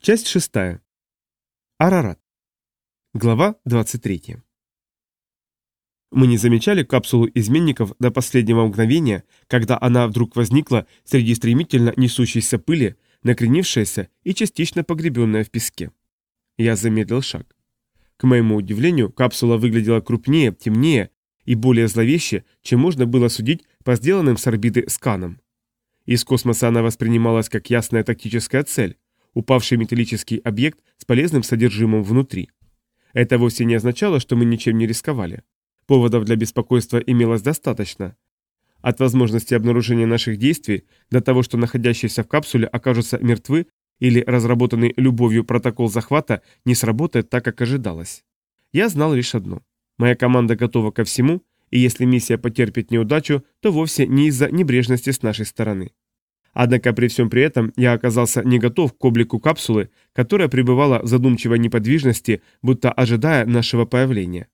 Часть шестая. Арарат. Глава 23. Мы не замечали капсулу изменников до последнего мгновения, когда она вдруг возникла среди стремительно несущейся пыли, накренившаяся и частично погребенная в песке. Я замедлил шаг. К моему удивлению, капсула выглядела крупнее, темнее и более зловеще, чем можно было судить по сделанным с орбиты сканам. Из космоса она воспринималась как ясная тактическая цель, упавший металлический объект с полезным содержимым внутри. Это вовсе не означало, что мы ничем не рисковали. Поводов для беспокойства имелось достаточно. От возможности обнаружения наших действий до того, что находящиеся в капсуле окажутся мертвы или разработанный любовью протокол захвата не сработает так, как ожидалось. Я знал лишь одно. Моя команда готова ко всему, и если миссия потерпит неудачу, то вовсе не из-за небрежности с нашей стороны. Однако при всем при этом я оказался не готов к облику капсулы, которая пребывала в задумчивой неподвижности, будто ожидая нашего появления.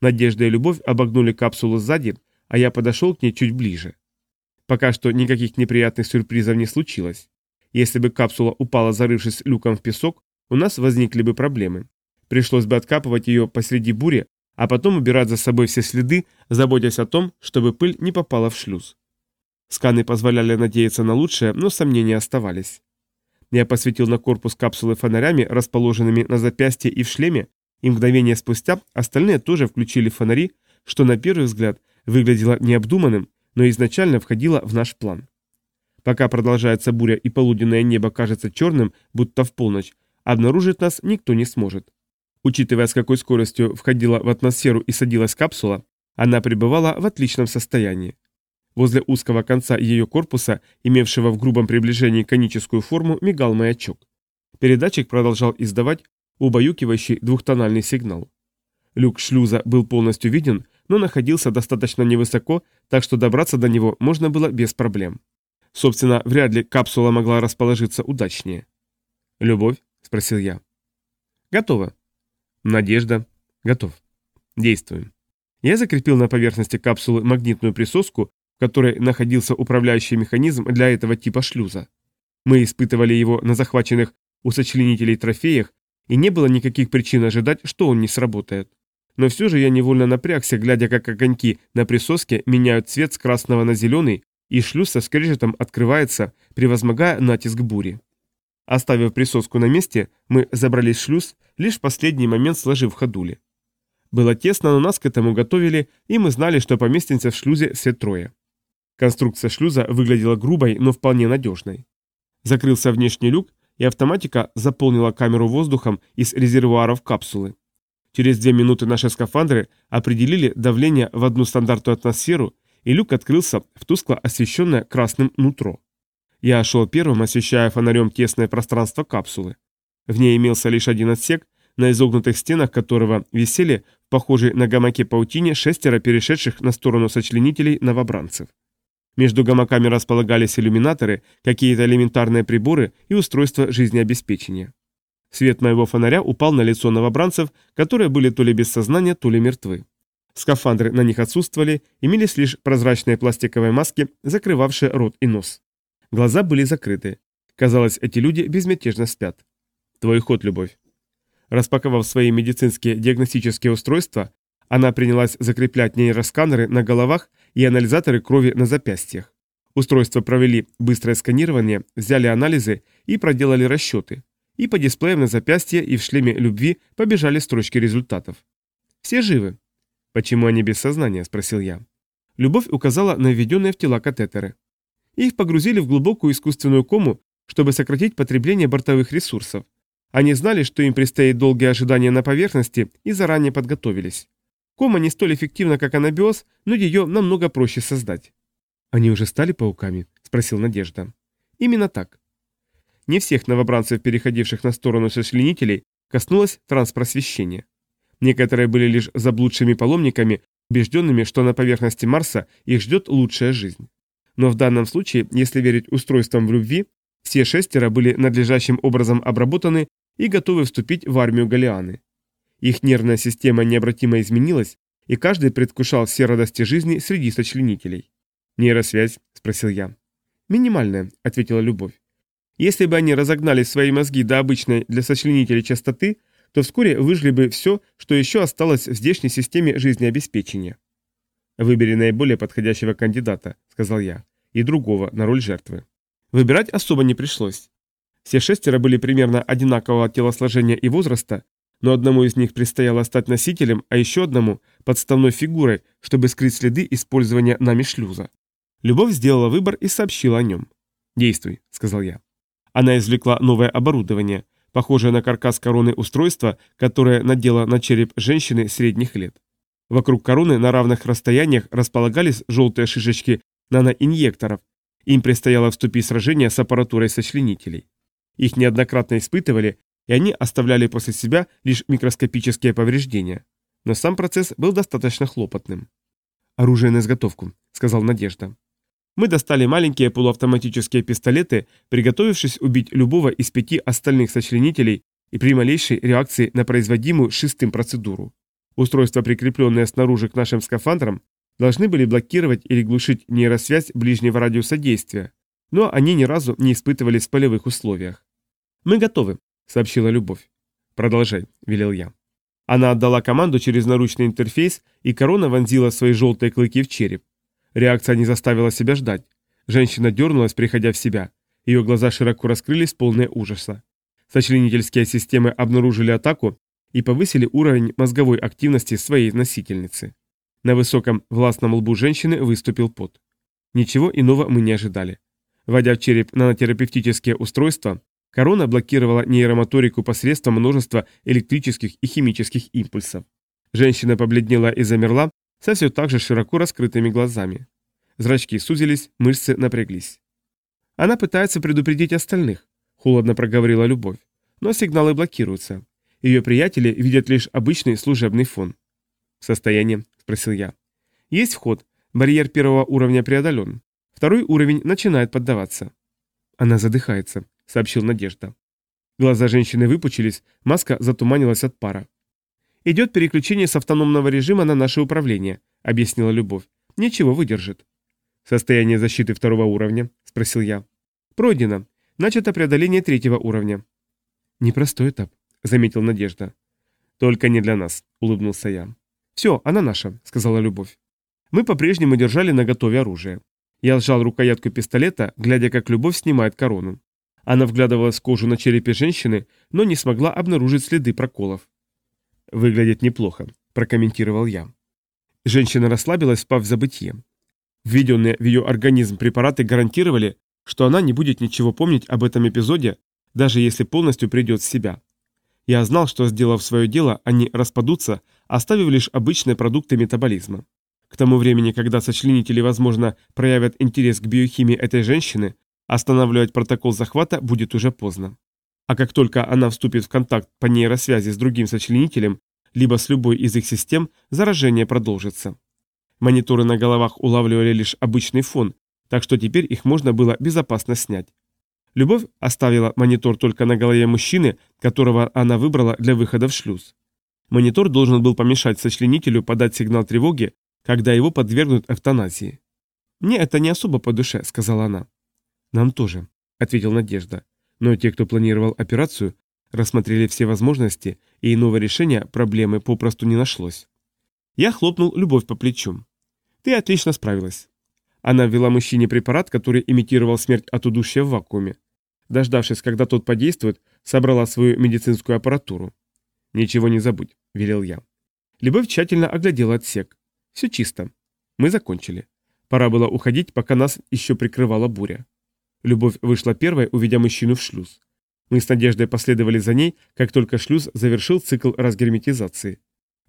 Надежда и любовь обогнули капсулу сзади, а я подошел к ней чуть ближе. Пока что никаких неприятных сюрпризов не случилось. Если бы капсула упала, зарывшись люком в песок, у нас возникли бы проблемы. Пришлось бы откапывать ее посреди бури, а потом убирать за собой все следы, заботясь о том, чтобы пыль не попала в шлюз. Сканы позволяли надеяться на лучшее, но сомнения оставались. Я посветил на корпус капсулы фонарями, расположенными на запястье и в шлеме, и мгновение спустя остальные тоже включили фонари, что на первый взгляд выглядело необдуманным, но изначально входило в наш план. Пока продолжается буря и полуденное небо кажется черным, будто в полночь, обнаружить нас никто не сможет. Учитывая, с какой скоростью входила в атмосферу и садилась капсула, она пребывала в отличном состоянии. Возле узкого конца ее корпуса, имевшего в грубом приближении коническую форму, мигал маячок. Передатчик продолжал издавать убаюкивающий двухтональный сигнал. Люк шлюза был полностью виден, но находился достаточно невысоко, так что добраться до него можно было без проблем. Собственно, вряд ли капсула могла расположиться удачнее. «Любовь?» – спросил я. «Готово». «Надежда?» «Готов». «Действуем». Я закрепил на поверхности капсулы магнитную присоску, в которой находился управляющий механизм для этого типа шлюза. Мы испытывали его на захваченных у сочленителей трофеях, и не было никаких причин ожидать, что он не сработает. Но все же я невольно напрягся, глядя, как огоньки на присоске меняют цвет с красного на зеленый, и шлюз со скрежетом открывается, превозмогая натиск бури. Оставив присоску на месте, мы забрались в шлюз, лишь в последний момент сложив ходули. Было тесно, но нас к этому готовили, и мы знали, что поместимся в шлюзе все трое. Конструкция шлюза выглядела грубой, но вполне надежной. Закрылся внешний люк, и автоматика заполнила камеру воздухом из резервуаров капсулы. Через две минуты наши скафандры определили давление в одну стандартную атмосферу и люк открылся в тускло освещенное красным нутро. Я шел первым, освещая фонарем тесное пространство капсулы. В ней имелся лишь один отсек, на изогнутых стенах которого висели в похожей на гамаке паутине шестеро перешедших на сторону сочленителей новобранцев. Между гамаками располагались иллюминаторы, какие-то элементарные приборы и устройства жизнеобеспечения. Свет моего фонаря упал на лицо новобранцев, которые были то ли без сознания, то ли мертвы. Скафандры на них отсутствовали, имелись лишь прозрачные пластиковые маски, закрывавшие рот и нос. Глаза были закрыты. Казалось, эти люди безмятежно спят. Твой ход, любовь. Распаковав свои медицинские диагностические устройства, она принялась закреплять нейросканеры на головах и анализаторы крови на запястьях. Устройства провели быстрое сканирование, взяли анализы и проделали расчеты. И по дисплеям на запястье и в шлеме любви побежали строчки результатов. Все живы. «Почему они без сознания?» – спросил я. Любовь указала на введенные в тела катетеры. Их погрузили в глубокую искусственную кому, чтобы сократить потребление бортовых ресурсов. Они знали, что им предстоит долгие ожидания на поверхности и заранее подготовились. Кома не столь эффективна, как анабиоз, но ее намного проще создать. «Они уже стали пауками?» – спросил Надежда. «Именно так». Не всех новобранцев, переходивших на сторону сочленителей, коснулось транспросвещения. Некоторые были лишь заблудшими паломниками, убежденными, что на поверхности Марса их ждет лучшая жизнь. Но в данном случае, если верить устройствам в любви, все шестеро были надлежащим образом обработаны и готовы вступить в армию Галианы. Их нервная система необратимо изменилась, и каждый предвкушал все радости жизни среди сочленителей. «Нейросвязь?» – спросил я. «Минимальная», – ответила Любовь. Если бы они разогнали свои мозги до обычной для сочленителей частоты, то вскоре выжгли бы все, что еще осталось в здешней системе жизнеобеспечения. «Выбери наиболее подходящего кандидата», — сказал я, — «и другого на роль жертвы». Выбирать особо не пришлось. Все шестеро были примерно одинакового телосложения и возраста, но одному из них предстояло стать носителем, а еще одному – подставной фигурой, чтобы скрыть следы использования нами шлюза. Любовь сделала выбор и сообщила о нем. «Действуй», — сказал я. Она извлекла новое оборудование, похожее на каркас короны устройства, которое надела на череп женщины средних лет. Вокруг короны на равных расстояниях располагались желтые шишечки наноинъекторов. Им предстояло вступить в сражение с аппаратурой сочленителей. Их неоднократно испытывали, и они оставляли после себя лишь микроскопические повреждения. Но сам процесс был достаточно хлопотным. «Оружие на изготовку», — сказал Надежда. Мы достали маленькие полуавтоматические пистолеты, приготовившись убить любого из пяти остальных сочленителей и при малейшей реакции на производимую шестым процедуру. Устройства, прикрепленные снаружи к нашим скафандрам, должны были блокировать или глушить нейросвязь ближнего радиуса действия, но они ни разу не испытывались в полевых условиях. «Мы готовы», — сообщила Любовь. «Продолжай», — велел я. Она отдала команду через наручный интерфейс, и корона вонзила свои желтые клыки в череп. Реакция не заставила себя ждать. Женщина дернулась, приходя в себя. Ее глаза широко раскрылись, полные ужаса. Сочленительские системы обнаружили атаку и повысили уровень мозговой активности своей носительницы. На высоком властном лбу женщины выступил пот. Ничего иного мы не ожидали. Вводя в череп нанотерапевтические устройства, корона блокировала нейромоторику посредством множества электрических и химических импульсов. Женщина побледнела и замерла, со все так же широко раскрытыми глазами. Зрачки сузились, мышцы напряглись. Она пытается предупредить остальных, холодно проговорила Любовь, но сигналы блокируются. Ее приятели видят лишь обычный служебный фон. «Состояние?» – спросил я. «Есть вход. Барьер первого уровня преодолен. Второй уровень начинает поддаваться». «Она задыхается», – сообщил Надежда. Глаза женщины выпучились, маска затуманилась от пара. «Идет переключение с автономного режима на наше управление», — объяснила Любовь. «Ничего выдержит». «Состояние защиты второго уровня?» — спросил я. «Пройдено. Начато преодоление третьего уровня». «Непростой этап», — заметил Надежда. «Только не для нас», — улыбнулся я. «Все, она наша», — сказала Любовь. Мы по-прежнему держали наготове оружие. Я сжал рукоятку пистолета, глядя, как Любовь снимает корону. Она вглядывалась в кожу на черепе женщины, но не смогла обнаружить следы проколов. «Выглядит неплохо», – прокомментировал я. Женщина расслабилась, впав в забытье. Введенные в ее организм препараты гарантировали, что она не будет ничего помнить об этом эпизоде, даже если полностью придет в себя. Я знал, что, сделав свое дело, они распадутся, оставив лишь обычные продукты метаболизма. К тому времени, когда сочленители, возможно, проявят интерес к биохимии этой женщины, останавливать протокол захвата будет уже поздно. А как только она вступит в контакт по нейросвязи с другим сочленителем, либо с любой из их систем, заражение продолжится. Мониторы на головах улавливали лишь обычный фон, так что теперь их можно было безопасно снять. Любовь оставила монитор только на голове мужчины, которого она выбрала для выхода в шлюз. Монитор должен был помешать сочленителю подать сигнал тревоги, когда его подвергнут эвтаназии. «Мне это не особо по душе», — сказала она. «Нам тоже», — ответил Надежда. Но те, кто планировал операцию, рассмотрели все возможности, и иного решения проблемы попросту не нашлось. Я хлопнул Любовь по плечу. «Ты отлично справилась». Она ввела мужчине препарат, который имитировал смерть от удушья в вакууме. Дождавшись, когда тот подействует, собрала свою медицинскую аппаратуру. «Ничего не забудь», — велел я. Любовь тщательно оглядела отсек. «Все чисто. Мы закончили. Пора было уходить, пока нас еще прикрывала буря. Любовь вышла первой, увидя мужчину в шлюз. Мы с Надеждой последовали за ней, как только шлюз завершил цикл разгерметизации.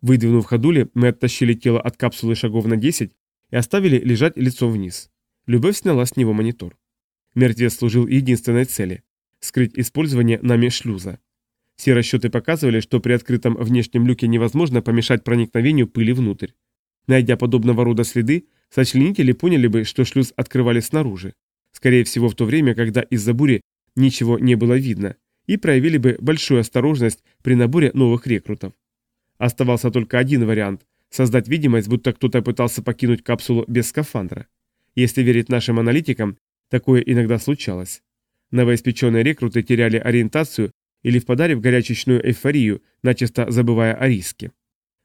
Выдвинув ходули, мы оттащили тело от капсулы шагов на 10 и оставили лежать лицом вниз. Любовь сняла с него монитор. Мертвец служил единственной цели – скрыть использование нами шлюза. Все расчеты показывали, что при открытом внешнем люке невозможно помешать проникновению пыли внутрь. Найдя подобного рода следы, сочленители поняли бы, что шлюз открывали снаружи скорее всего в то время, когда из-за бури ничего не было видно, и проявили бы большую осторожность при наборе новых рекрутов. Оставался только один вариант – создать видимость, будто кто-то пытался покинуть капсулу без скафандра. Если верить нашим аналитикам, такое иногда случалось. Новоиспеченные рекруты теряли ориентацию или впадали в горячечную эйфорию, начисто забывая о риске.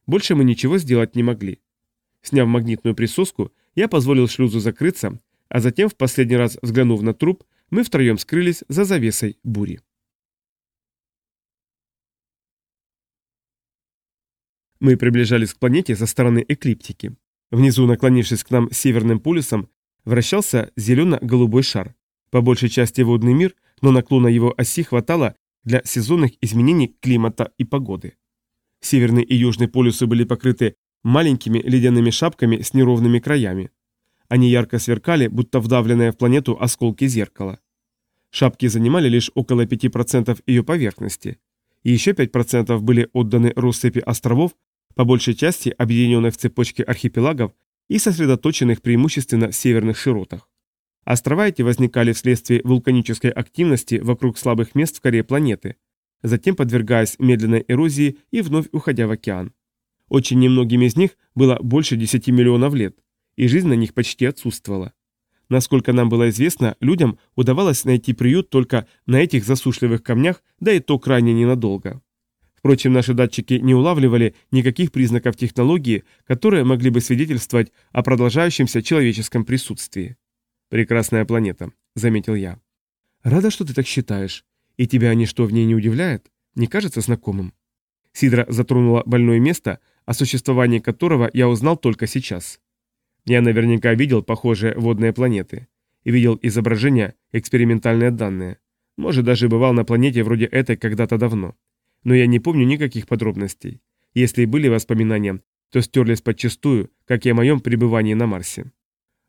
Больше мы ничего сделать не могли. Сняв магнитную присоску, я позволил шлюзу закрыться, а затем, в последний раз взглянув на труп, мы втроем скрылись за завесой бури. Мы приближались к планете со стороны эклиптики. Внизу, наклонившись к нам северным полюсом, вращался зелено-голубой шар. По большей части водный мир, но наклона его оси хватало для сезонных изменений климата и погоды. Северный и южный полюсы были покрыты маленькими ледяными шапками с неровными краями. Они ярко сверкали, будто вдавленные в планету осколки зеркала. Шапки занимали лишь около 5% ее поверхности. И еще 5% были отданы россыпи островов, по большей части объединенных в цепочке архипелагов и сосредоточенных преимущественно в северных широтах. Острова эти возникали вследствие вулканической активности вокруг слабых мест в коре планеты, затем подвергаясь медленной эрозии и вновь уходя в океан. Очень немногим из них было больше 10 миллионов лет, и жизнь на них почти отсутствовала. Насколько нам было известно, людям удавалось найти приют только на этих засушливых камнях, да и то крайне ненадолго. Впрочем, наши датчики не улавливали никаких признаков технологии, которые могли бы свидетельствовать о продолжающемся человеческом присутствии. «Прекрасная планета», — заметил я. «Рада, что ты так считаешь. И тебя ничто в ней не удивляет? Не кажется знакомым?» Сидра затронула больное место, о существовании которого я узнал только сейчас. Я наверняка видел похожие водные планеты. И видел изображения, экспериментальные данные. Может, даже бывал на планете вроде этой когда-то давно но я не помню никаких подробностей. Если и были воспоминания, то стерлись подчистую, как и о моем пребывании на Марсе.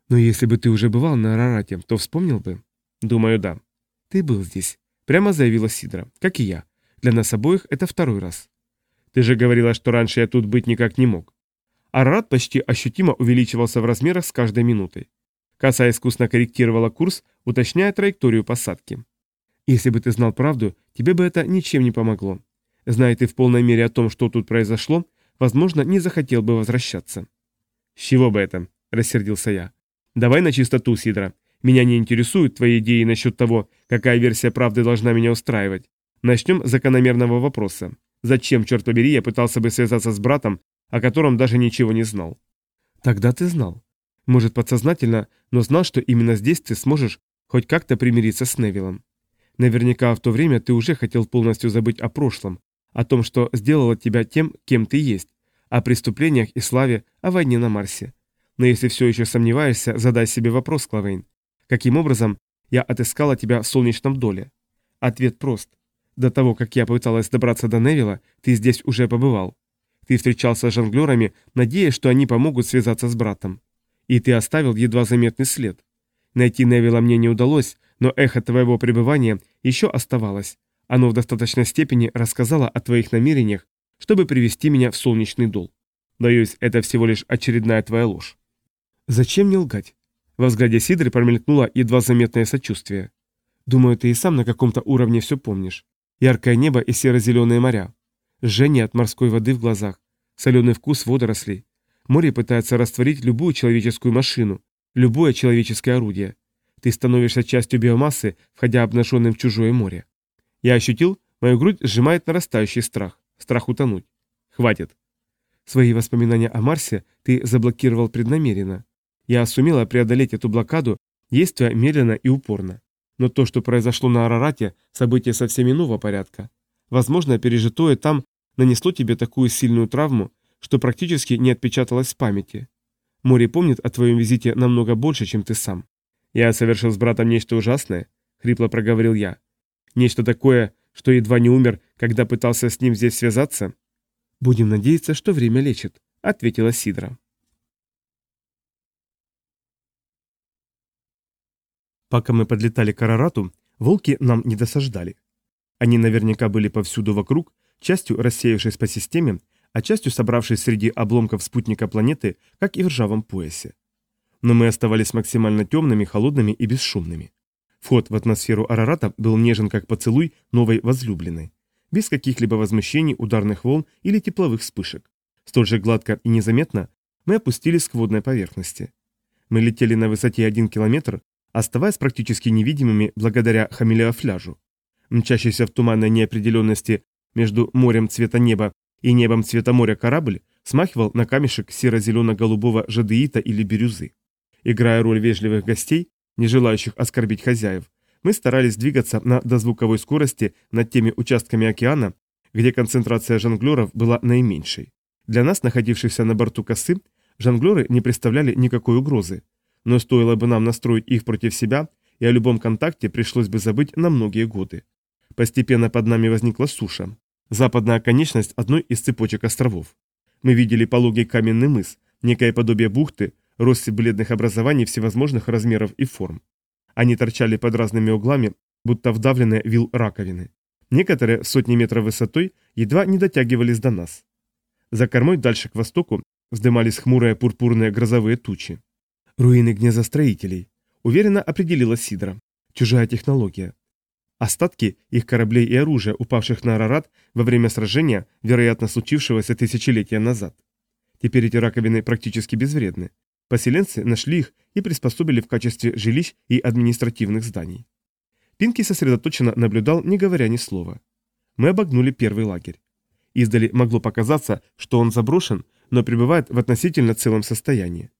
Но если бы ты уже бывал на Арарате, то вспомнил бы? Думаю, да. Ты был здесь. Прямо заявила Сидра, как и я. Для нас обоих это второй раз. Ты же говорила, что раньше я тут быть никак не мог. Арарат почти ощутимо увеличивался в размерах с каждой минутой. Каса искусно корректировала курс, уточняя траекторию посадки. Если бы ты знал правду, тебе бы это ничем не помогло. Зная ты в полной мере о том, что тут произошло, возможно, не захотел бы возвращаться. «С чего бы это?» – рассердился я. «Давай на чистоту, Сидра. Меня не интересуют твои идеи насчет того, какая версия правды должна меня устраивать. Начнем с закономерного вопроса. Зачем, черт побери, я пытался бы связаться с братом, о котором даже ничего не знал?» «Тогда ты знал. Может, подсознательно, но знал, что именно здесь ты сможешь хоть как-то примириться с Невилом. Наверняка в то время ты уже хотел полностью забыть о прошлом, о том, что сделало тебя тем, кем ты есть, о преступлениях и славе, о войне на Марсе. Но если все еще сомневаешься, задай себе вопрос, Клавейн. Каким образом я отыскала тебя в солнечном доле? Ответ прост. До того, как я пыталась добраться до Невилла, ты здесь уже побывал. Ты встречался с жонглерами, надеясь, что они помогут связаться с братом. И ты оставил едва заметный след. Найти Невилла мне не удалось, но эхо твоего пребывания еще оставалось, оно в достаточной степени рассказало о твоих намерениях, чтобы привести меня в солнечный дол. Боюсь, это всего лишь очередная твоя ложь. Зачем мне лгать? Во взгляде Сидры промелькнуло едва заметное сочувствие. Думаю, ты и сам на каком-то уровне все помнишь. Яркое небо и серо-зеленые моря. Жжение от морской воды в глазах. Соленый вкус водорослей. Море пытается растворить любую человеческую машину, любое человеческое орудие. Ты становишься частью биомассы, входя обнаженным в чужое море. Я ощутил, мою грудь сжимает нарастающий страх. Страх утонуть. Хватит. Свои воспоминания о Марсе ты заблокировал преднамеренно. Я сумела преодолеть эту блокаду, действуя медленно и упорно. Но то, что произошло на Арарате, событие совсем иного порядка. Возможно, пережитое там нанесло тебе такую сильную травму, что практически не отпечаталось в памяти. Море помнит о твоем визите намного больше, чем ты сам. Я совершил с братом нечто ужасное, хрипло проговорил я. Нечто такое, что едва не умер, когда пытался с ним здесь связаться? Будем надеяться, что время лечит, ответила Сидра. Пока мы подлетали к Арарату, волки нам не досаждали. Они наверняка были повсюду вокруг, частью рассеявшись по системе, а частью собравшись среди обломков спутника планеты, как и в ржавом поясе. Но мы оставались максимально темными, холодными и бесшумными. Вход в атмосферу Арарата был нежен как поцелуй новой возлюбленной. Без каких-либо возмущений, ударных волн или тепловых вспышек. Столь же гладко и незаметно мы опустились к водной поверхности. Мы летели на высоте 1 километр, оставаясь практически невидимыми благодаря хамелеофляжу. Мчащийся в туманной неопределенности между морем цвета неба и небом цвета моря корабль смахивал на камешек серо-зелено-голубого жадеита или бирюзы. Играя роль вежливых гостей, не желающих оскорбить хозяев, мы старались двигаться на дозвуковой скорости над теми участками океана, где концентрация жонглеров была наименьшей. Для нас, находившихся на борту косы, жонглеры не представляли никакой угрозы, но стоило бы нам настроить их против себя, и о любом контакте пришлось бы забыть на многие годы. Постепенно под нами возникла суша, западная оконечность одной из цепочек островов. Мы видели пологий каменный мыс, некое подобие бухты, россыпь бледных образований всевозможных размеров и форм. Они торчали под разными углами, будто вдавленные вил раковины. Некоторые сотни метров высотой едва не дотягивались до нас. За кормой дальше к востоку вздымались хмурые пурпурные грозовые тучи. Руины гнездостроителей. Уверенно определила Сидра. Чужая технология. Остатки их кораблей и оружия, упавших на Арарат во время сражения, вероятно, случившегося тысячелетия назад. Теперь эти раковины практически безвредны. Поселенцы нашли их и приспособили в качестве жилищ и административных зданий. Пинки сосредоточенно наблюдал, не говоря ни слова. Мы обогнули первый лагерь. Издали могло показаться, что он заброшен, но пребывает в относительно целом состоянии.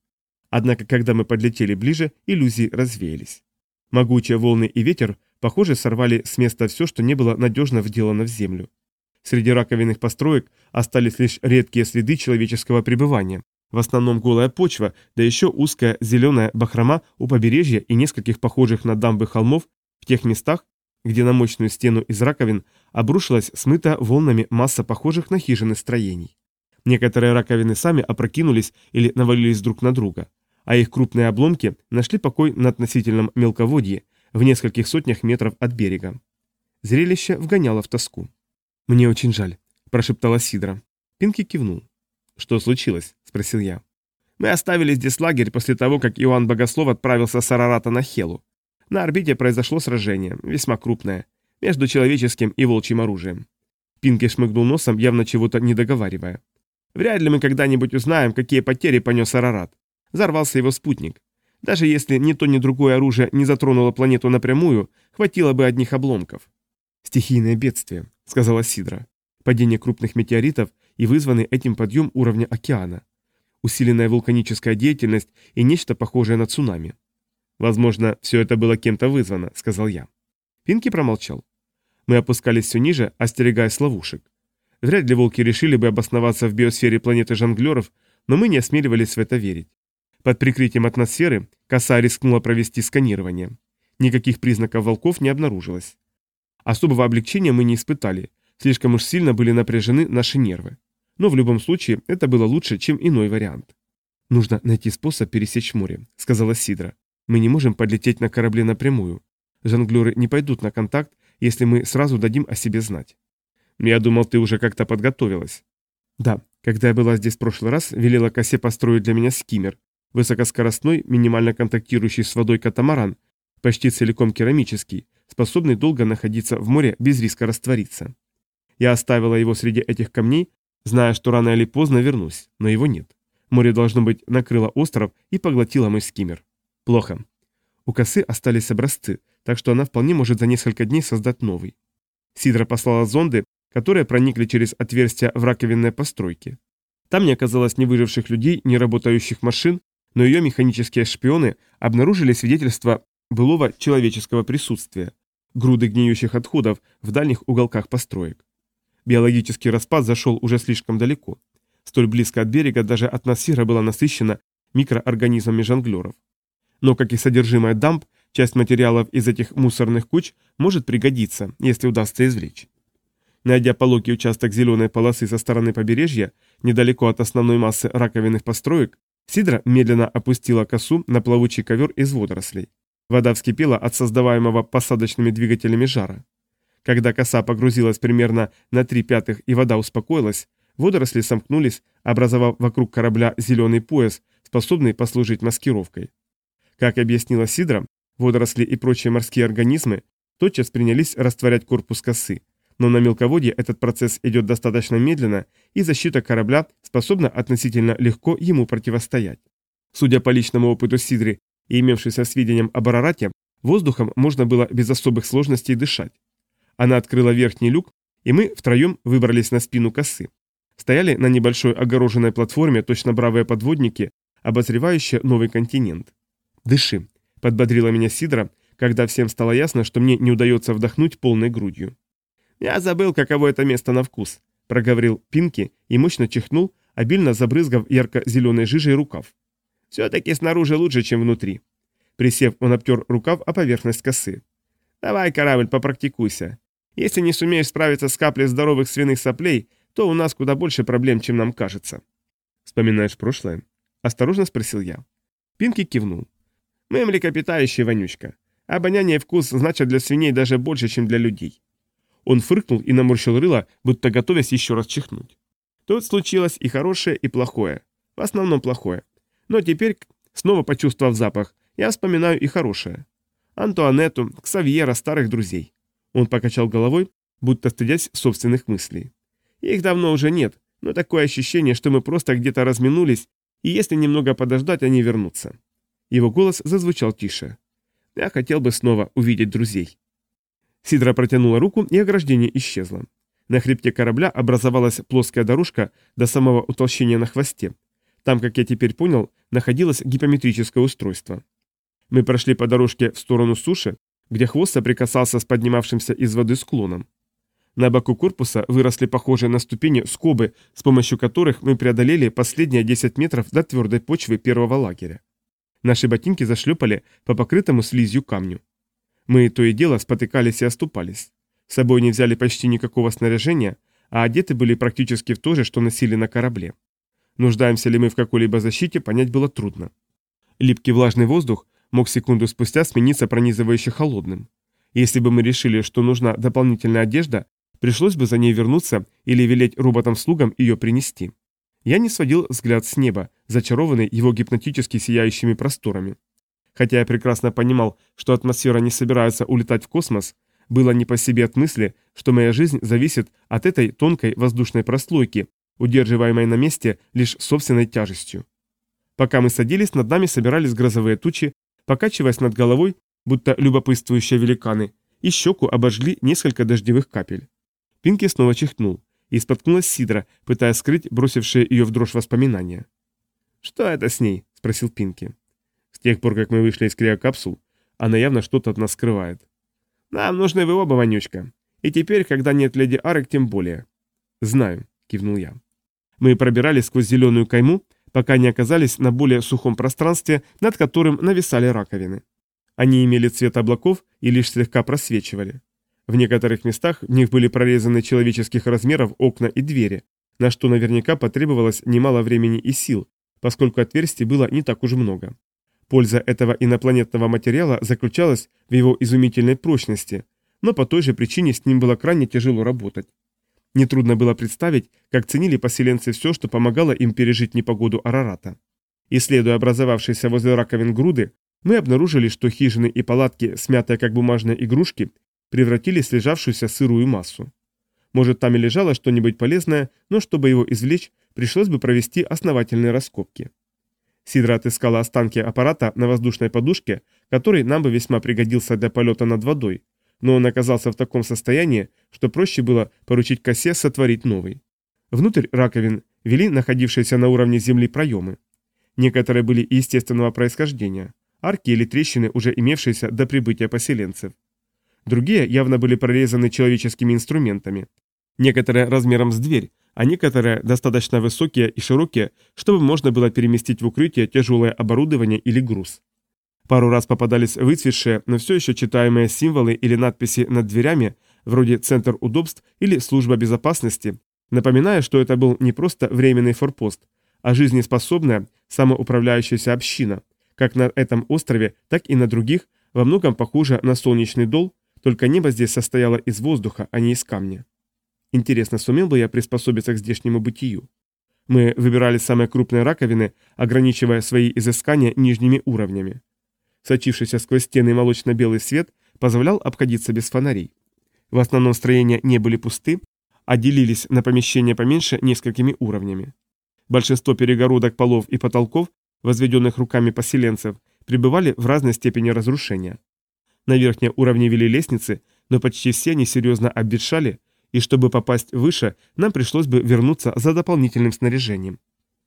Однако, когда мы подлетели ближе, иллюзии развеялись. Могучие волны и ветер Похоже, сорвали с места все, что не было надежно вделано в землю. Среди раковинных построек остались лишь редкие следы человеческого пребывания. В основном голая почва, да еще узкая зеленая бахрома у побережья и нескольких похожих на дамбы холмов в тех местах, где на мощную стену из раковин обрушилась смыта волнами масса похожих на хижины строений. Некоторые раковины сами опрокинулись или навалились друг на друга, а их крупные обломки нашли покой на относительном мелководье, в нескольких сотнях метров от берега. Зрелище вгоняло в тоску. «Мне очень жаль», – прошептала Сидра. Пинки кивнул. «Что случилось?» – спросил я. «Мы оставили здесь лагерь после того, как Иоанн Богослов отправился с Арарата на Хелу. На орбите произошло сражение, весьма крупное, между человеческим и волчьим оружием». Пинки шмыгнул носом, явно чего-то не договаривая. «Вряд ли мы когда-нибудь узнаем, какие потери понес Арарат. Взорвался его спутник. Даже если ни то, ни другое оружие не затронуло планету напрямую, хватило бы одних обломков. «Стихийное бедствие», — сказала Сидра. «Падение крупных метеоритов и вызванный этим подъем уровня океана. Усиленная вулканическая деятельность и нечто похожее на цунами». «Возможно, все это было кем-то вызвано», — сказал я. Пинки промолчал. Мы опускались все ниже, остерегаясь ловушек. Вряд ли волки решили бы обосноваться в биосфере планеты жонглеров, но мы не осмеливались в это верить. Под прикрытием атмосферы коса рискнула провести сканирование. Никаких признаков волков не обнаружилось. Особого облегчения мы не испытали, слишком уж сильно были напряжены наши нервы. Но в любом случае это было лучше, чем иной вариант. «Нужно найти способ пересечь море», — сказала Сидра. «Мы не можем подлететь на корабле напрямую. Жонглеры не пойдут на контакт, если мы сразу дадим о себе знать». «Я думал, ты уже как-то подготовилась». «Да, когда я была здесь в прошлый раз, велела косе построить для меня скиммер, Высокоскоростной, минимально контактирующий с водой катамаран, почти целиком керамический, способный долго находиться в море без риска раствориться. Я оставила его среди этих камней, зная, что рано или поздно вернусь, но его нет. Море, должно быть, накрыло остров и поглотило мой скиммер. Плохо. У косы остались образцы, так что она вполне может за несколько дней создать новый. Сидра послала зонды, которые проникли через отверстия в раковинной постройке. Там не оказалось ни выживших людей, ни работающих машин, но ее механические шпионы обнаружили свидетельство былого человеческого присутствия, груды гниющих отходов в дальних уголках построек. Биологический распад зашел уже слишком далеко. Столь близко от берега даже атмосфера была насыщена микроорганизмами жонглеров. Но, как и содержимое дамб, часть материалов из этих мусорных куч может пригодиться, если удастся извлечь. Найдя пологий участок зеленой полосы со стороны побережья, недалеко от основной массы раковинных построек, Сидра медленно опустила косу на плавучий ковер из водорослей. Вода вскипела от создаваемого посадочными двигателями жара. Когда коса погрузилась примерно на три пятых и вода успокоилась, водоросли сомкнулись, образовав вокруг корабля зеленый пояс, способный послужить маскировкой. Как объяснила Сидра, водоросли и прочие морские организмы тотчас принялись растворять корпус косы, но на мелководье этот процесс идет достаточно медленно, и защита корабля способна относительно легко ему противостоять. Судя по личному опыту Сидри, и имевшийся сведением об Арарате, воздухом можно было без особых сложностей дышать. Она открыла верхний люк, и мы втроем выбрались на спину косы. Стояли на небольшой огороженной платформе точно бравые подводники, обозревающие новый континент. «Дыши», — подбодрила меня Сидра, когда всем стало ясно, что мне не удается вдохнуть полной грудью. «Я забыл, каково это место на вкус», — проговорил Пинки и мощно чихнул, обильно забрызгав ярко-зеленой жижей рукав. «Все-таки снаружи лучше, чем внутри». Присев, он обтер рукав о поверхность косы. «Давай, корабль, попрактикуйся. Если не сумеешь справиться с каплей здоровых свиных соплей, то у нас куда больше проблем, чем нам кажется». «Вспоминаешь прошлое?» – осторожно спросил я. Пинки кивнул. «Мы млекопитающие, вонючка. Обоняние и вкус значат для свиней даже больше, чем для людей». Он фыркнул и наморщил рыло, будто готовясь еще раз чихнуть. Тут случилось и хорошее, и плохое. В основном плохое. Но теперь, снова почувствовав запах, я вспоминаю и хорошее. Антуанетту, Ксавьера, старых друзей. Он покачал головой, будто стыдясь собственных мыслей. Их давно уже нет, но такое ощущение, что мы просто где-то разминулись, и если немного подождать, они вернутся. Его голос зазвучал тише. Я хотел бы снова увидеть друзей. Сидра протянула руку, и ограждение исчезло. На хребте корабля образовалась плоская дорожка до самого утолщения на хвосте. Там, как я теперь понял, находилось гипометрическое устройство. Мы прошли по дорожке в сторону суши, где хвост соприкасался с поднимавшимся из воды склоном. На боку корпуса выросли похожие на ступени скобы, с помощью которых мы преодолели последние 10 метров до твердой почвы первого лагеря. Наши ботинки зашлепали по покрытому слизью камню. Мы то и дело спотыкались и оступались. С собой не взяли почти никакого снаряжения, а одеты были практически в то же, что носили на корабле. Нуждаемся ли мы в какой-либо защите, понять было трудно. Липкий влажный воздух мог секунду спустя смениться пронизывающе холодным. Если бы мы решили, что нужна дополнительная одежда, пришлось бы за ней вернуться или велеть роботам-слугам ее принести. Я не сводил взгляд с неба, зачарованный его гипнотически сияющими просторами. Хотя я прекрасно понимал, что атмосфера не собирается улетать в космос, было не по себе от мысли, что моя жизнь зависит от этой тонкой воздушной прослойки, удерживаемой на месте лишь собственной тяжестью. Пока мы садились, над нами собирались грозовые тучи, покачиваясь над головой, будто любопытствующие великаны, и щеку обожгли несколько дождевых капель. Пинки снова чихнул, и споткнулась Сидра, пытаясь скрыть бросившие ее в дрожь воспоминания. «Что это с ней?» – спросил Пинки. «С тех пор, как мы вышли из криокапсул, она явно что-то от нас скрывает». «Нам нужны вы оба, Вонючка. И теперь, когда нет леди Арек, тем более». «Знаю», – кивнул я. Мы пробирались сквозь зеленую кайму, пока не оказались на более сухом пространстве, над которым нависали раковины. Они имели цвет облаков и лишь слегка просвечивали. В некоторых местах в них были прорезаны человеческих размеров окна и двери, на что наверняка потребовалось немало времени и сил, поскольку отверстий было не так уж много. Польза этого инопланетного материала заключалась в его изумительной прочности, но по той же причине с ним было крайне тяжело работать. Нетрудно было представить, как ценили поселенцы все, что помогало им пережить непогоду Арарата. Исследуя образовавшиеся возле раковин груды, мы обнаружили, что хижины и палатки, смятые как бумажные игрушки, превратились в лежавшуюся сырую массу. Может, там и лежало что-нибудь полезное, но чтобы его извлечь, пришлось бы провести основательные раскопки. Сидра отыскала останки аппарата на воздушной подушке, который нам бы весьма пригодился для полета над водой, но он оказался в таком состоянии, что проще было поручить косе сотворить новый. Внутрь раковин вели находившиеся на уровне земли проемы. Некоторые были естественного происхождения, арки или трещины, уже имевшиеся до прибытия поселенцев. Другие явно были прорезаны человеческими инструментами. Некоторые размером с дверь, а некоторые достаточно высокие и широкие, чтобы можно было переместить в укрытие тяжелое оборудование или груз. Пару раз попадались выцветшие, но все еще читаемые символы или надписи над дверями, вроде «Центр удобств» или «Служба безопасности», напоминая, что это был не просто временный форпост, а жизнеспособная, самоуправляющаяся община, как на этом острове, так и на других, во многом похожа на солнечный дол, только небо здесь состояло из воздуха, а не из камня. Интересно, сумел бы я приспособиться к здешнему бытию? Мы выбирали самые крупные раковины, ограничивая свои изыскания нижними уровнями. Сочившийся сквозь стены молочно-белый свет позволял обходиться без фонарей. В основном строения не были пусты, а делились на помещения поменьше несколькими уровнями. Большинство перегородок полов и потолков, возведенных руками поселенцев, пребывали в разной степени разрушения. На верхнем уровне вели лестницы, но почти все они серьезно обветшали, и чтобы попасть выше, нам пришлось бы вернуться за дополнительным снаряжением.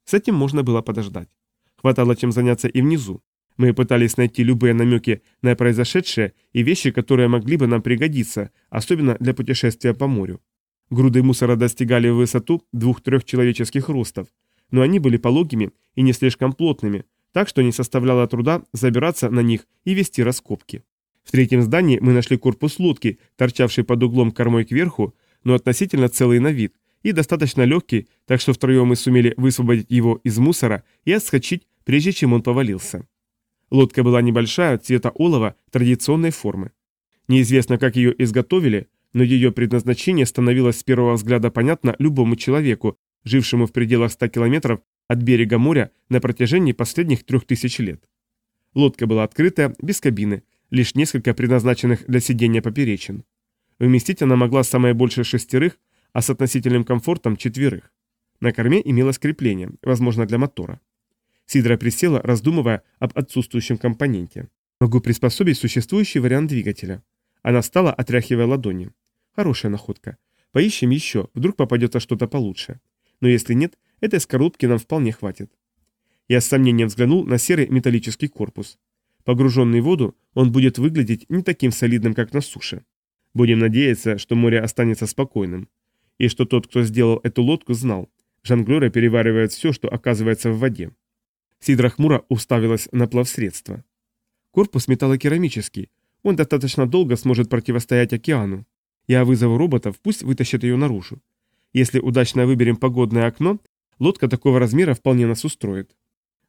С этим можно было подождать. Хватало чем заняться и внизу. Мы пытались найти любые намеки на произошедшее и вещи, которые могли бы нам пригодиться, особенно для путешествия по морю. Груды мусора достигали высоту двух-трех человеческих ростов, но они были пологими и не слишком плотными, так что не составляло труда забираться на них и вести раскопки. В третьем здании мы нашли корпус лодки, торчавший под углом кормой кверху, но относительно целый на вид, и достаточно легкий, так что втроем мы сумели высвободить его из мусора и отскочить, прежде чем он повалился. Лодка была небольшая, цвета олова, традиционной формы. Неизвестно, как ее изготовили, но ее предназначение становилось с первого взгляда понятно любому человеку, жившему в пределах 100 километров от берега моря на протяжении последних трех тысяч лет. Лодка была открытая, без кабины, лишь несколько предназначенных для сидения поперечин. Вместить она могла самое больше шестерых, а с относительным комфортом четверых. На корме имелось крепление, возможно, для мотора. Сидра присела, раздумывая об отсутствующем компоненте. Могу приспособить существующий вариант двигателя. Она встала, отряхивая ладони. Хорошая находка. Поищем еще, вдруг попадется что-то получше. Но если нет, этой скорлупки нам вполне хватит. Я с сомнением взглянул на серый металлический корпус. Погруженный в воду, он будет выглядеть не таким солидным, как на суше. Будем надеяться, что море останется спокойным. И что тот, кто сделал эту лодку, знал. Жонглеры переваривают все, что оказывается в воде. Сидра хмуро уставилась на плавсредство. Корпус металлокерамический. Он достаточно долго сможет противостоять океану. Я вызову роботов, пусть вытащат ее наружу. Если удачно выберем погодное окно, лодка такого размера вполне нас устроит.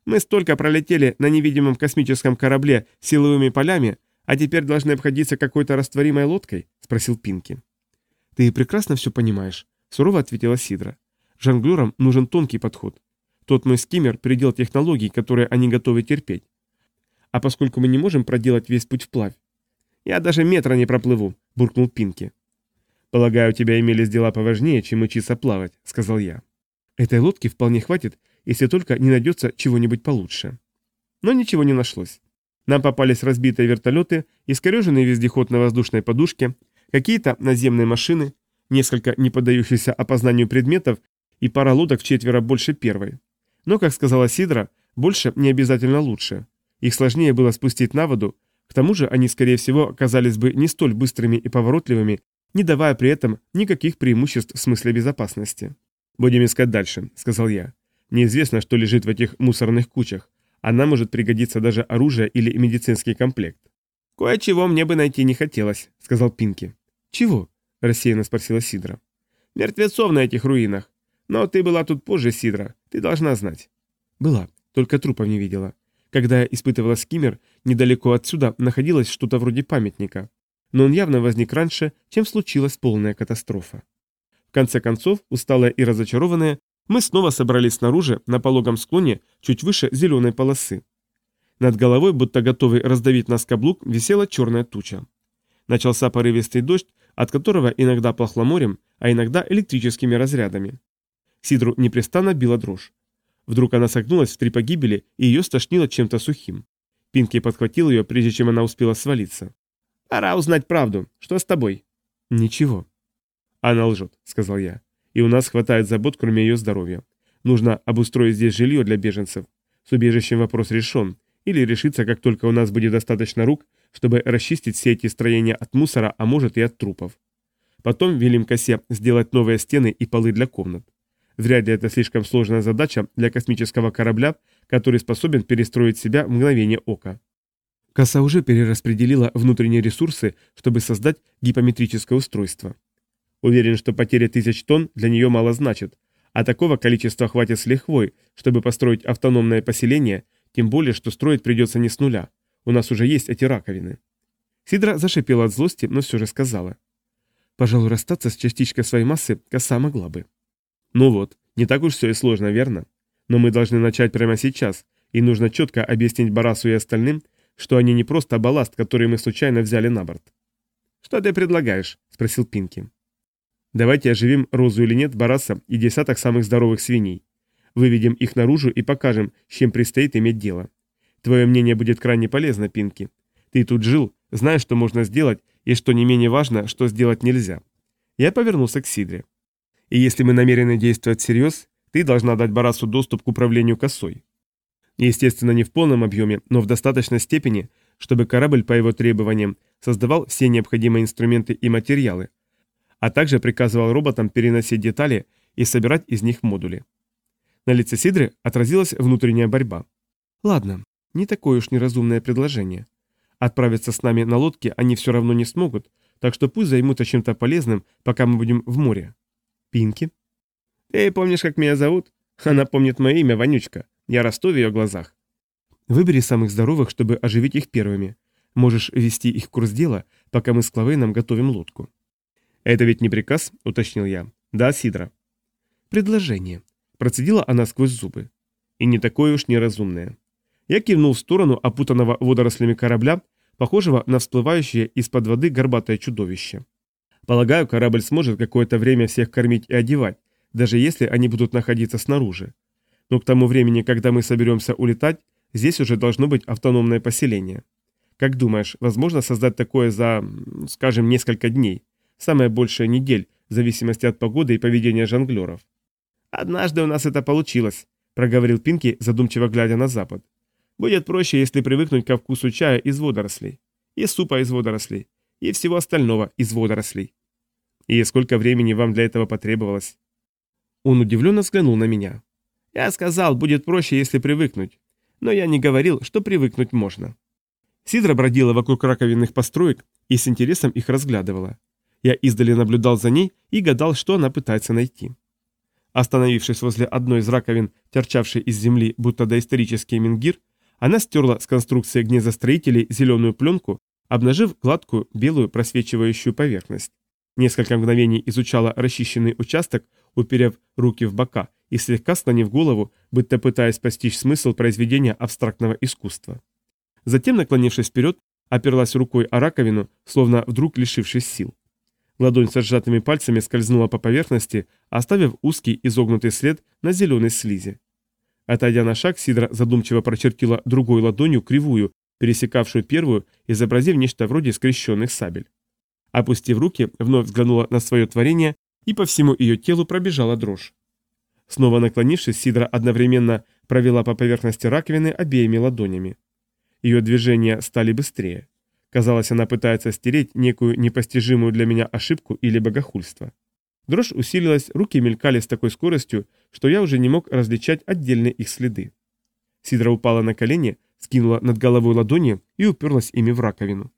Мы столько пролетели на невидимом космическом корабле силовыми полями, а теперь должны обходиться какой-то растворимой лодкой?» – спросил Пинки. «Ты прекрасно все понимаешь», – сурово ответила Сидра. «Жонглерам нужен тонкий подход. Тот мой скиммер – предел технологий, которые они готовы терпеть. А поскольку мы не можем проделать весь путь вплавь, «Я даже метра не проплыву», – буркнул Пинки. «Полагаю, у тебя имелись дела поважнее, чем учиться плавать», – сказал я. «Этой лодки вполне хватит, если только не найдется чего-нибудь получше». Но ничего не нашлось. Нам попались разбитые вертолеты, искореженный вездеход на воздушной подушке, какие-то наземные машины, несколько не поддающихся опознанию предметов и пара лодок четверо больше первой. Но, как сказала Сидра, больше не обязательно лучше. Их сложнее было спустить на воду, к тому же они, скорее всего, оказались бы не столь быстрыми и поворотливыми, не давая при этом никаких преимуществ в смысле безопасности. «Будем искать дальше», — сказал я. «Неизвестно, что лежит в этих мусорных кучах, она может пригодиться даже оружие или медицинский комплект. «Кое-чего мне бы найти не хотелось», — сказал Пинки. «Чего?» — рассеянно спросила Сидра. «Мертвецов на этих руинах. Но ты была тут позже, Сидра. Ты должна знать». «Была, только трупов не видела. Когда я испытывала скиммер, недалеко отсюда находилось что-то вроде памятника. Но он явно возник раньше, чем случилась полная катастрофа». В конце концов, усталая и разочарованная, мы снова собрались снаружи, на пологом склоне, чуть выше зеленой полосы. Над головой, будто готовый раздавить нас каблук, висела черная туча. Начался порывистый дождь, от которого иногда пахло морем, а иногда электрическими разрядами. Сидру непрестанно била дрожь. Вдруг она согнулась в три погибели, и ее стошнило чем-то сухим. Пинки подхватил ее, прежде чем она успела свалиться. «Пора узнать правду. Что с тобой?» «Ничего». «Она лжет», — сказал я и у нас хватает забот, кроме ее здоровья. Нужно обустроить здесь жилье для беженцев. С убежищем вопрос решен. Или решится, как только у нас будет достаточно рук, чтобы расчистить все эти строения от мусора, а может и от трупов. Потом велим косе сделать новые стены и полы для комнат. Вряд ли это слишком сложная задача для космического корабля, который способен перестроить себя в мгновение ока. Коса уже перераспределила внутренние ресурсы, чтобы создать гипометрическое устройство. Уверен, что потеря тысяч тонн для нее мало значит, а такого количества хватит с лихвой, чтобы построить автономное поселение, тем более, что строить придется не с нуля. У нас уже есть эти раковины. Сидра зашипела от злости, но все же сказала. Пожалуй, расстаться с частичкой своей массы коса могла бы. Ну вот, не так уж все и сложно, верно? Но мы должны начать прямо сейчас, и нужно четко объяснить Барасу и остальным, что они не просто балласт, который мы случайно взяли на борт. «Что ты предлагаешь?» – спросил Пинки. Давайте оживим Розу или нет Бараса и десяток самых здоровых свиней. Выведем их наружу и покажем, с чем предстоит иметь дело. Твое мнение будет крайне полезно, Пинки. Ты тут жил, знаешь, что можно сделать, и что не менее важно, что сделать нельзя. Я повернулся к Сидре. И если мы намерены действовать всерьез, ты должна дать Барасу доступ к управлению косой. Естественно, не в полном объеме, но в достаточной степени, чтобы корабль по его требованиям создавал все необходимые инструменты и материалы, а также приказывал роботам переносить детали и собирать из них модули. На лице Сидры отразилась внутренняя борьба. «Ладно, не такое уж неразумное предложение. Отправиться с нами на лодке они все равно не смогут, так что пусть займутся чем-то полезным, пока мы будем в море. Пинки?» «Ты помнишь, как меня зовут? Она помнит мое имя, Вонючка. Я расту в ее глазах». «Выбери самых здоровых, чтобы оживить их первыми. Можешь вести их курс дела, пока мы с Клавейном готовим лодку». «Это ведь не приказ?» — уточнил я. «Да, Сидра». «Предложение», — процедила она сквозь зубы. «И не такое уж неразумное». Я кивнул в сторону опутанного водорослями корабля, похожего на всплывающее из-под воды горбатое чудовище. Полагаю, корабль сможет какое-то время всех кормить и одевать, даже если они будут находиться снаружи. Но к тому времени, когда мы соберемся улетать, здесь уже должно быть автономное поселение. Как думаешь, возможно создать такое за, скажем, несколько дней? Самое большее недель, в зависимости от погоды и поведения жонглеров. «Однажды у нас это получилось», — проговорил Пинки, задумчиво глядя на запад. «Будет проще, если привыкнуть ко вкусу чая из водорослей, и супа из водорослей, и всего остального из водорослей». «И сколько времени вам для этого потребовалось?» Он удивленно взглянул на меня. «Я сказал, будет проще, если привыкнуть. Но я не говорил, что привыкнуть можно». Сидра бродила вокруг раковинных построек и с интересом их разглядывала. Я издали наблюдал за ней и гадал, что она пытается найти. Остановившись возле одной из раковин, торчавшей из земли, будто доисторический мингир, она стерла с конструкции гнездостроителей зеленую пленку, обнажив гладкую белую просвечивающую поверхность. Несколько мгновений изучала расчищенный участок, уперев руки в бока и слегка склонив голову, будто пытаясь постичь смысл произведения абстрактного искусства. Затем, наклонившись вперед, оперлась рукой о раковину, словно вдруг лишившись сил. Ладонь с сжатыми пальцами скользнула по поверхности, оставив узкий изогнутый след на зеленой слизи. Отойдя на шаг, Сидра задумчиво прочертила другой ладонью кривую, пересекавшую первую, изобразив нечто вроде скрещенных сабель. Опустив руки, вновь взглянула на свое творение, и по всему ее телу пробежала дрожь. Снова наклонившись, Сидра одновременно провела по поверхности раковины обеими ладонями. Ее движения стали быстрее. Казалось, она пытается стереть некую непостижимую для меня ошибку или богохульство. Дрожь усилилась, руки мелькали с такой скоростью, что я уже не мог различать отдельные их следы. Сидра упала на колени, скинула над головой ладони и уперлась ими в раковину.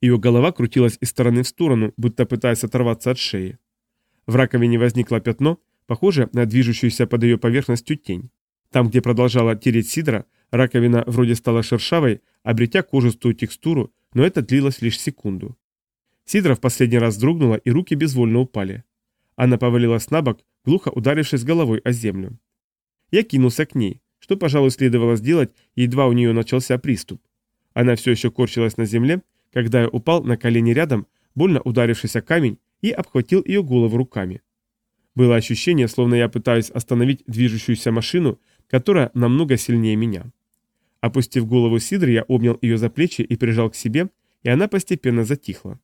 Ее голова крутилась из стороны в сторону, будто пытаясь оторваться от шеи. В раковине возникло пятно, похожее на движущуюся под ее поверхностью тень. Там, где продолжала тереть Сидра, раковина вроде стала шершавой, обретя кожистую текстуру, но это длилось лишь секунду. Сидра в последний раз дрогнула, и руки безвольно упали. Она повалилась на бок, глухо ударившись головой о землю. Я кинулся к ней, что, пожалуй, следовало сделать, едва у нее начался приступ. Она все еще корчилась на земле, когда я упал на колени рядом, больно ударившись о камень, и обхватил ее голову руками. Было ощущение, словно я пытаюсь остановить движущуюся машину, которая намного сильнее меня. Опустив голову Сидры, я обнял ее за плечи и прижал к себе, и она постепенно затихла.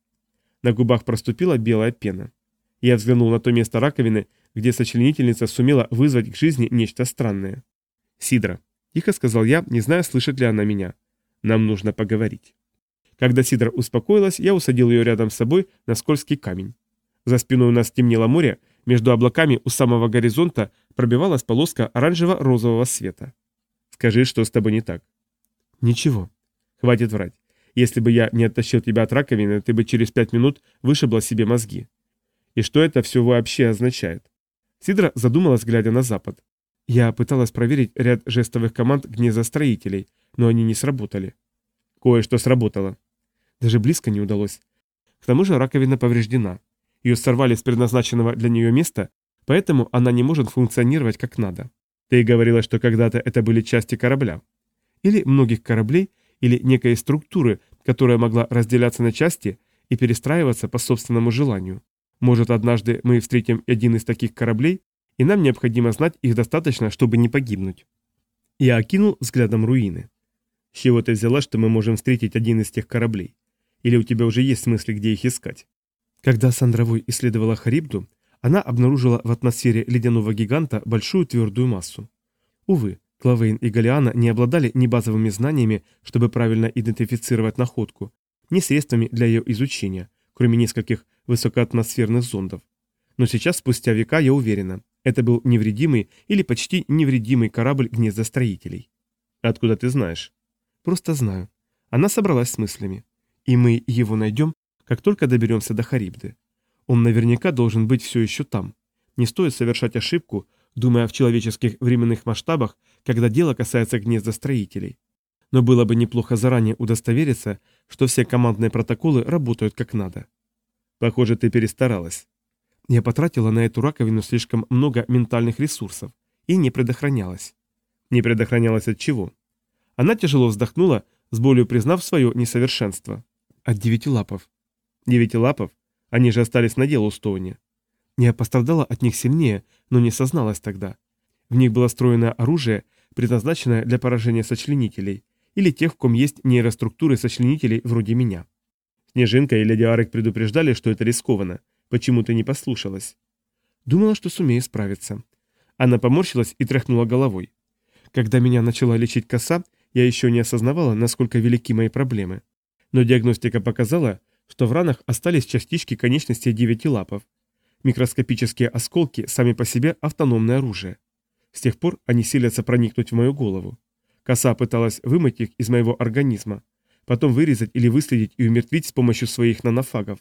На губах проступила белая пена. Я взглянул на то место раковины, где сочленительница сумела вызвать к жизни нечто странное. «Сидра», — тихо сказал я, не зная, слышит ли она меня. «Нам нужно поговорить». Когда Сидра успокоилась, я усадил ее рядом с собой на скользкий камень. За спиной у нас темнело море, между облаками у самого горизонта пробивалась полоска оранжево-розового света. «Скажи, что с тобой не так?» «Ничего. Хватит врать. Если бы я не оттащил тебя от раковины, ты бы через пять минут вышибла себе мозги. И что это все вообще означает?» Сидра задумалась, глядя на запад. Я пыталась проверить ряд жестовых команд гнездостроителей, но они не сработали. Кое-что сработало. Даже близко не удалось. К тому же раковина повреждена. Ее сорвали с предназначенного для нее места, поэтому она не может функционировать как надо. Ты говорила, что когда-то это были части корабля или многих кораблей, или некой структуры, которая могла разделяться на части и перестраиваться по собственному желанию. Может, однажды мы встретим один из таких кораблей, и нам необходимо знать их достаточно, чтобы не погибнуть. Я окинул взглядом руины. С чего ты взяла, что мы можем встретить один из тех кораблей? Или у тебя уже есть смысле, где их искать? Когда Сандровой исследовала Харибду, она обнаружила в атмосфере ледяного гиганта большую твердую массу. Увы, Клавейн и Галиана не обладали ни базовыми знаниями, чтобы правильно идентифицировать находку, ни средствами для ее изучения, кроме нескольких высокоатмосферных зондов. Но сейчас, спустя века, я уверена, это был невредимый или почти невредимый корабль гнездостроителей. Откуда ты знаешь? Просто знаю. Она собралась с мыслями. И мы его найдем, как только доберемся до Харибды. Он наверняка должен быть все еще там. Не стоит совершать ошибку, думая в человеческих временных масштабах, когда дело касается гнездостроителей. Но было бы неплохо заранее удостовериться, что все командные протоколы работают как надо. Похоже, ты перестаралась. Я потратила на эту раковину слишком много ментальных ресурсов и не предохранялась. Не предохранялась от чего? Она тяжело вздохнула, с болью признав свое несовершенство. От девятилапов. Девятилапов? Они же остались на делу Стоуне. Я пострадала от них сильнее, но не созналась тогда. В них было встроенное оружие, предназначенное для поражения сочленителей, или тех, в ком есть нейроструктуры сочленителей вроде меня. Снежинка и Леди Арек предупреждали, что это рискованно. Почему ты не послушалась? Думала, что сумею справиться. Она поморщилась и тряхнула головой. Когда меня начала лечить коса, я еще не осознавала, насколько велики мои проблемы. Но диагностика показала, что в ранах остались частички конечностей девяти лапов. Микроскопические осколки сами по себе автономное оружие. С тех пор они силятся проникнуть в мою голову. Коса пыталась вымыть их из моего организма, потом вырезать или выследить и умертвить с помощью своих нанофагов.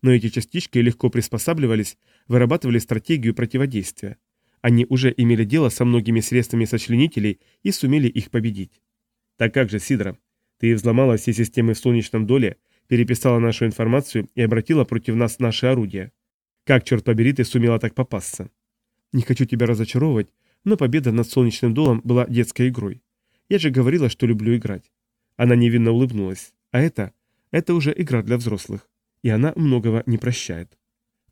Но эти частички легко приспосабливались, вырабатывали стратегию противодействия. Они уже имели дело со многими средствами сочленителей и сумели их победить. Так как же, Сидра? Ты взломала все системы в солнечном доле, переписала нашу информацию и обратила против нас наши орудия. Как, черт побери, ты сумела так попасться? Не хочу тебя разочаровывать, но победа над солнечным долом была детской игрой. Я же говорила, что люблю играть. Она невинно улыбнулась. А это? Это уже игра для взрослых. И она многого не прощает.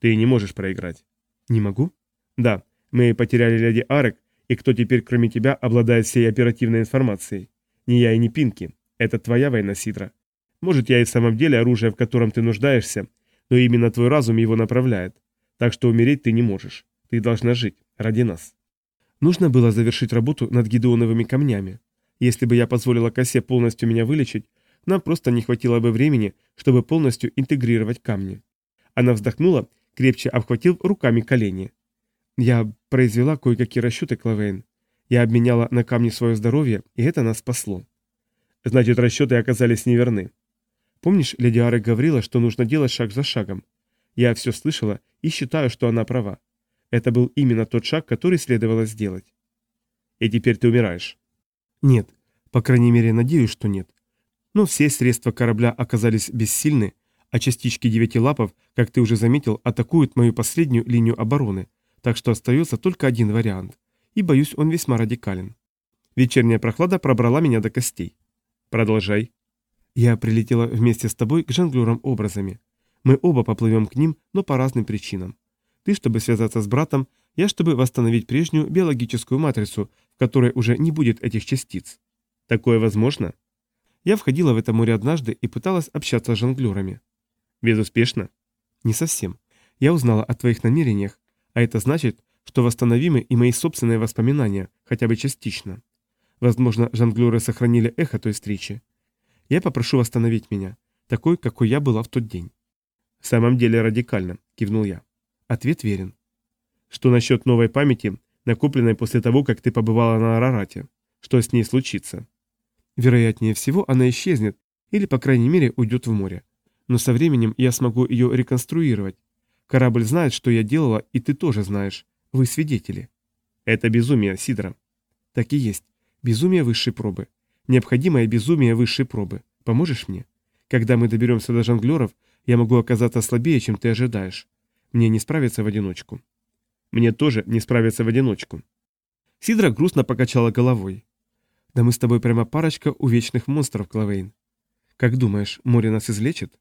Ты не можешь проиграть. Не могу? Да, мы потеряли леди Арек, и кто теперь, кроме тебя, обладает всей оперативной информацией? Не я и не Пинки. Это твоя война, Сидра. Может, я и в самом деле оружие, в котором ты нуждаешься, но именно твой разум его направляет. Так что умереть ты не можешь. Ты должна жить. Ради нас. Нужно было завершить работу над гидеоновыми камнями. Если бы я позволила косе полностью меня вылечить, нам просто не хватило бы времени, чтобы полностью интегрировать камни. Она вздохнула, крепче обхватив руками колени. Я произвела кое-какие расчеты, Клавейн. Я обменяла на камни свое здоровье, и это нас спасло. Значит, расчеты оказались неверны. Помнишь, леди Арек говорила, что нужно делать шаг за шагом? Я все слышала и считаю, что она права. Это был именно тот шаг, который следовало сделать. И теперь ты умираешь. Нет, по крайней мере, надеюсь, что нет. Но все средства корабля оказались бессильны, а частички девяти лапов, как ты уже заметил, атакуют мою последнюю линию обороны, так что остается только один вариант. И, боюсь, он весьма радикален. Вечерняя прохлада пробрала меня до костей. Продолжай. Я прилетела вместе с тобой к жонглерам образами. Мы оба поплывем к ним, но по разным причинам. Ты, чтобы связаться с братом, я, чтобы восстановить прежнюю биологическую матрицу, которой уже не будет этих частиц. Такое возможно? Я входила в это море однажды и пыталась общаться с жонглерами. Безуспешно? Не совсем. Я узнала о твоих намерениях, а это значит, что восстановимы и мои собственные воспоминания, хотя бы частично. Возможно, жонглеры сохранили эхо той встречи. Я попрошу восстановить меня, такой, какой я была в тот день. В самом деле радикально, кивнул я. Ответ верен. Что насчет новой памяти, накопленной после того, как ты побывала на Арарате? Что с ней случится? Вероятнее всего, она исчезнет, или, по крайней мере, уйдет в море. Но со временем я смогу ее реконструировать. Корабль знает, что я делала, и ты тоже знаешь. Вы свидетели. Это безумие, Сидра. Так и есть. Безумие высшей пробы. Необходимое безумие высшей пробы. Поможешь мне? Когда мы доберемся до жонглеров, я могу оказаться слабее, чем ты ожидаешь. Мне не справиться в одиночку. Мне тоже не справиться в одиночку. Сидра грустно покачала головой. Да мы с тобой прямо парочка увечных монстров, Клавейн. Как думаешь, море нас излечит?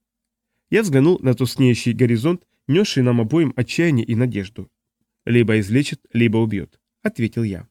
Я взглянул на тускнеющий горизонт, несший нам обоим отчаяние и надежду. Либо излечит, либо убьет, ответил я.